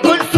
con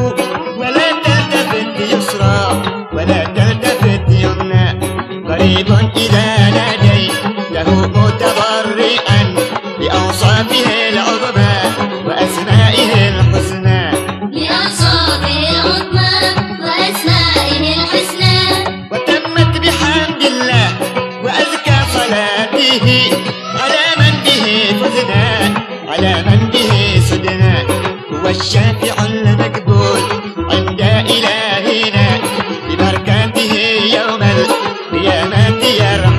طبيب إذا نادي له متبرئا بأوصافه العظمى وأسمائه الحسنى. بأوصافه العظمى وأسمائه الحسنى. وتمت بحمد الله وأزكى صلاته على من به فزنا على من به سدنا. هو الشافع tierra.